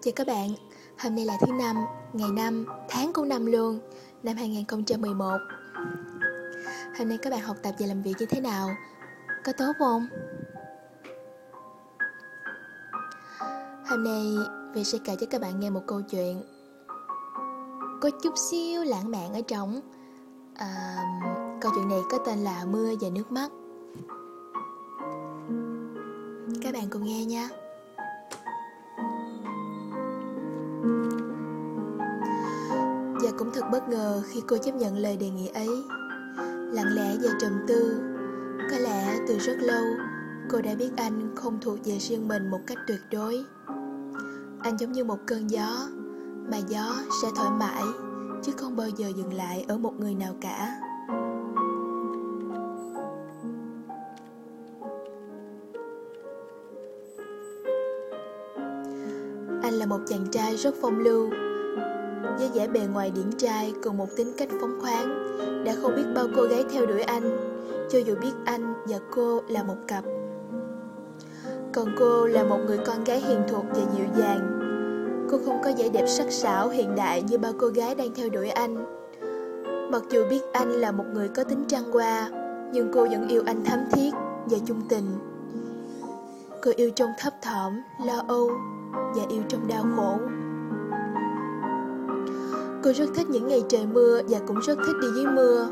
Chào các bạn, hôm nay là thứ năm, ngày 5, tháng của năm luôn, năm 2011 Hôm nay các bạn học tập và làm việc như thế nào? Có tốt không? Hôm nay về sẽ kể cho các bạn nghe một câu chuyện Có chút xíu lãng mạn ở trong à, Câu chuyện này có tên là Mưa và nước mắt Các bạn cùng nghe nha Và cũng thật bất ngờ khi cô chấp nhận lời đề nghị ấy. Lặng lẽ và trầm tư. Có lẽ từ rất lâu, Cô đã biết anh không thuộc về riêng mình một cách tuyệt đối. Anh giống như một cơn gió, Mà gió sẽ thổi mãi Chứ không bao giờ dừng lại ở một người nào cả. Anh là một chàng trai rất phong lưu với vẻ bề ngoài điển trai cùng một tính cách phóng khoáng. Đã không biết bao cô gái theo đuổi anh, cho dù biết anh và cô là một cặp. Còn cô là một người con gái hiền thuộc và dịu dàng. Cô không có vẻ đẹp sắc sảo, hiện đại như bao cô gái đang theo đuổi anh. Mặc dù biết anh là một người có tính trăng hoa, nhưng cô vẫn yêu anh thắm thiết và chung tình. Cô yêu trong thấp thỏm, lo âu và yêu trong đau khổ. Cô rất thích những ngày trời mưa và cũng rất thích đi dưới mưa.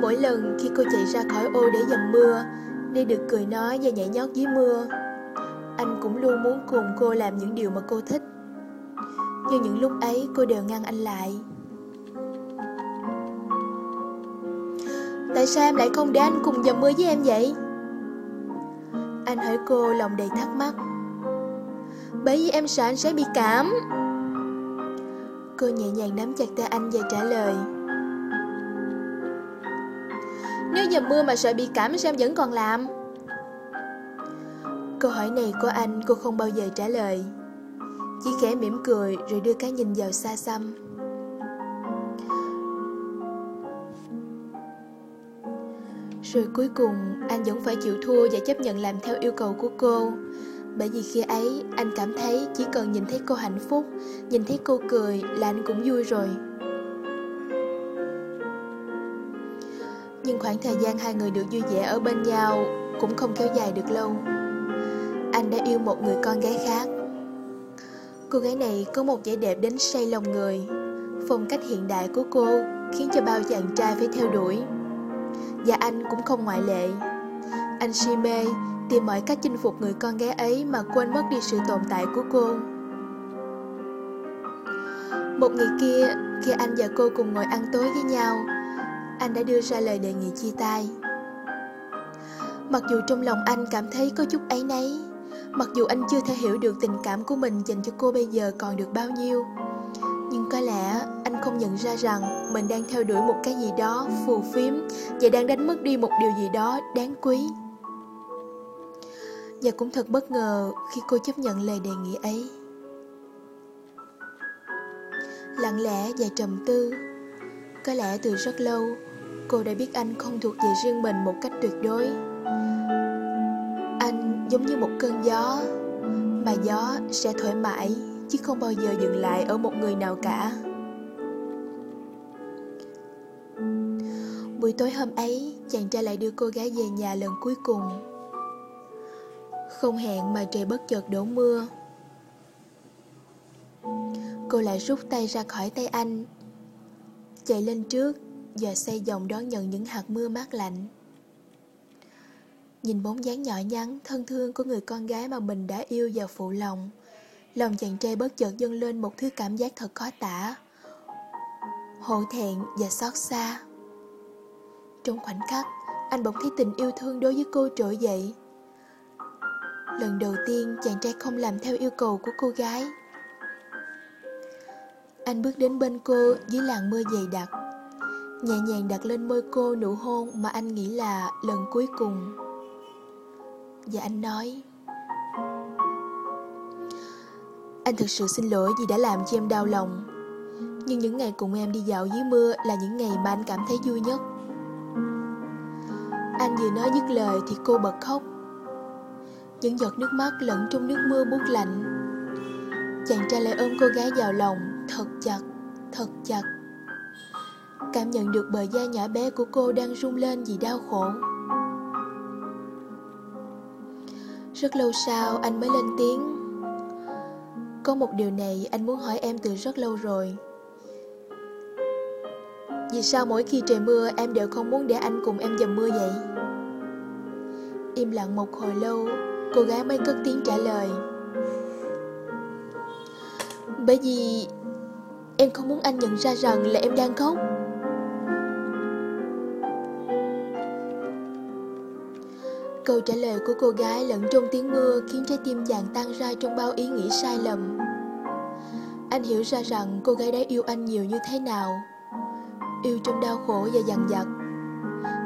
Mỗi lần khi cô chạy ra khỏi ô để dầm mưa, đi được cười nói và nhảy nhót dưới mưa, anh cũng luôn muốn cùng cô làm những điều mà cô thích. Nhưng những lúc ấy cô đều ngăn anh lại. Tại sao em lại không để anh cùng dầm mưa với em vậy? Anh hỏi cô lòng đầy thắc mắc. Bởi vì em sợ anh sẽ bị cảm. Cô nhẹ nhàng nắm chặt tay anh và trả lời. Nếu dầm mưa mà sợ bị cảm sao em vẫn còn làm? Câu hỏi này của anh, cô không bao giờ trả lời. Chỉ khẽ mỉm cười rồi đưa cái nhìn vào xa xăm. Rồi cuối cùng, anh vẫn phải chịu thua và chấp nhận làm theo yêu cầu của cô bởi vì khi ấy, anh cảm thấy chỉ cần nhìn thấy cô hạnh phúc, Nhìn thấy cô cười là anh cũng vui rồi. Nhưng khoảng thời gian hai người được vui vẻ ở bên nhau Cũng không kéo dài được lâu. Anh đã yêu một người con gái khác. Cô gái này có một vẻ đẹp đến say lòng người. Phong cách hiện đại của cô khiến cho bao chàng trai phải theo đuổi. Và anh cũng không ngoại lệ. Anh si mê tìm mọi cách chinh phục người con gái ấy mà quên mất đi sự tồn tại của cô. Một ngày kia, khi anh và cô cùng ngồi ăn tối với nhau, anh đã đưa ra lời đề nghị chia tay. Mặc dù trong lòng anh cảm thấy có chút ấy nấy, mặc dù anh chưa thể hiểu được tình cảm của mình dành cho cô bây giờ còn được bao nhiêu, nhưng có lẽ anh không nhận ra rằng mình đang theo đuổi một cái gì đó phù phiếm và đang đánh mất đi một điều gì đó đáng quý. Và cũng thật bất ngờ khi cô chấp nhận lời đề nghị ấy. Lặng lẽ và trầm tư, Có lẽ từ rất lâu, Cô đã biết anh không thuộc về riêng mình một cách tuyệt đối. Anh giống như một cơn gió, Mà gió sẽ thổi mãi Chứ không bao giờ dừng lại ở một người nào cả. Buổi tối hôm ấy, Chàng trai lại đưa cô gái về nhà lần cuối cùng không hẹn mà trời bất chợt đổ mưa. Cô lại rút tay ra khỏi tay anh, Chạy lên trước Và xây dòng đón nhận những hạt mưa mát lạnh. Nhìn bóng dáng nhỏ nhắn, Thân thương của người con gái mà mình đã yêu và phụ lòng Lòng chàng trai bất chợt dâng lên một thứ cảm giác thật khó tả. Hổ thẹn và xót xa. Trong khoảnh khắc, Anh bỗng thấy tình yêu thương đối với cô trỗi dậy. Lần đầu tiên chàng trai không làm theo yêu cầu của cô gái. Anh bước đến bên cô dưới làn mưa dày đặc. Nhẹ nhàng đặt lên môi cô nụ hôn mà anh nghĩ là lần cuối cùng. Và anh nói, Anh thực sự xin lỗi vì đã làm cho em đau lòng. Nhưng những ngày cùng em đi dạo dưới mưa là những ngày mà anh cảm thấy vui nhất. Anh vừa nói dứt lời thì cô bật khóc những giọt nước mắt lẫn trong nước mưa buốt lạnh. Chàng trai lại ôm cô gái vào lòng Thật chặt, thật chặt. Cảm nhận được bờ da nhỏ bé của cô đang rung lên vì đau khổ. Rất lâu sau anh mới lên tiếng. Có một điều này anh muốn hỏi em từ rất lâu rồi. Vì sao mỗi khi trời mưa em đều không muốn để anh cùng em dầm mưa vậy? Im lặng một hồi lâu Cô gái mới cất tiếng trả lời Bởi vì Em không muốn anh nhận ra rằng là em đang khóc Câu trả lời của cô gái lẫn trong tiếng mưa khiến trái tim chàng tan ra trong bao ý nghĩ sai lầm. Anh hiểu ra rằng cô gái đã yêu anh nhiều như thế nào. Yêu trong đau khổ và dằn vặt.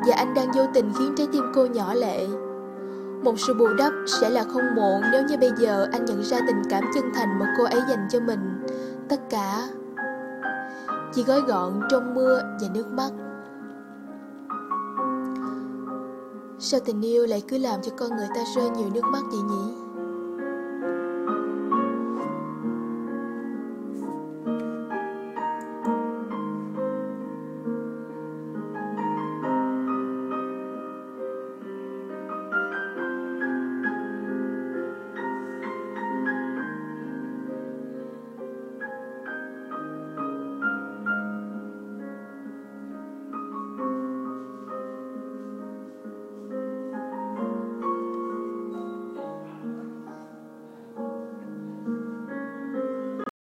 Và anh đang vô tình khiến trái tim cô nhỏ lệ. Một sự bù đắp sẽ là không muộn nếu như bây giờ anh nhận ra tình cảm chân thành mà cô ấy dành cho mình. Tất cả chỉ gói gọn trong mưa và nước mắt. Sao tình yêu lại cứ làm cho con người ta rơi nhiều nước mắt vậy nhỉ?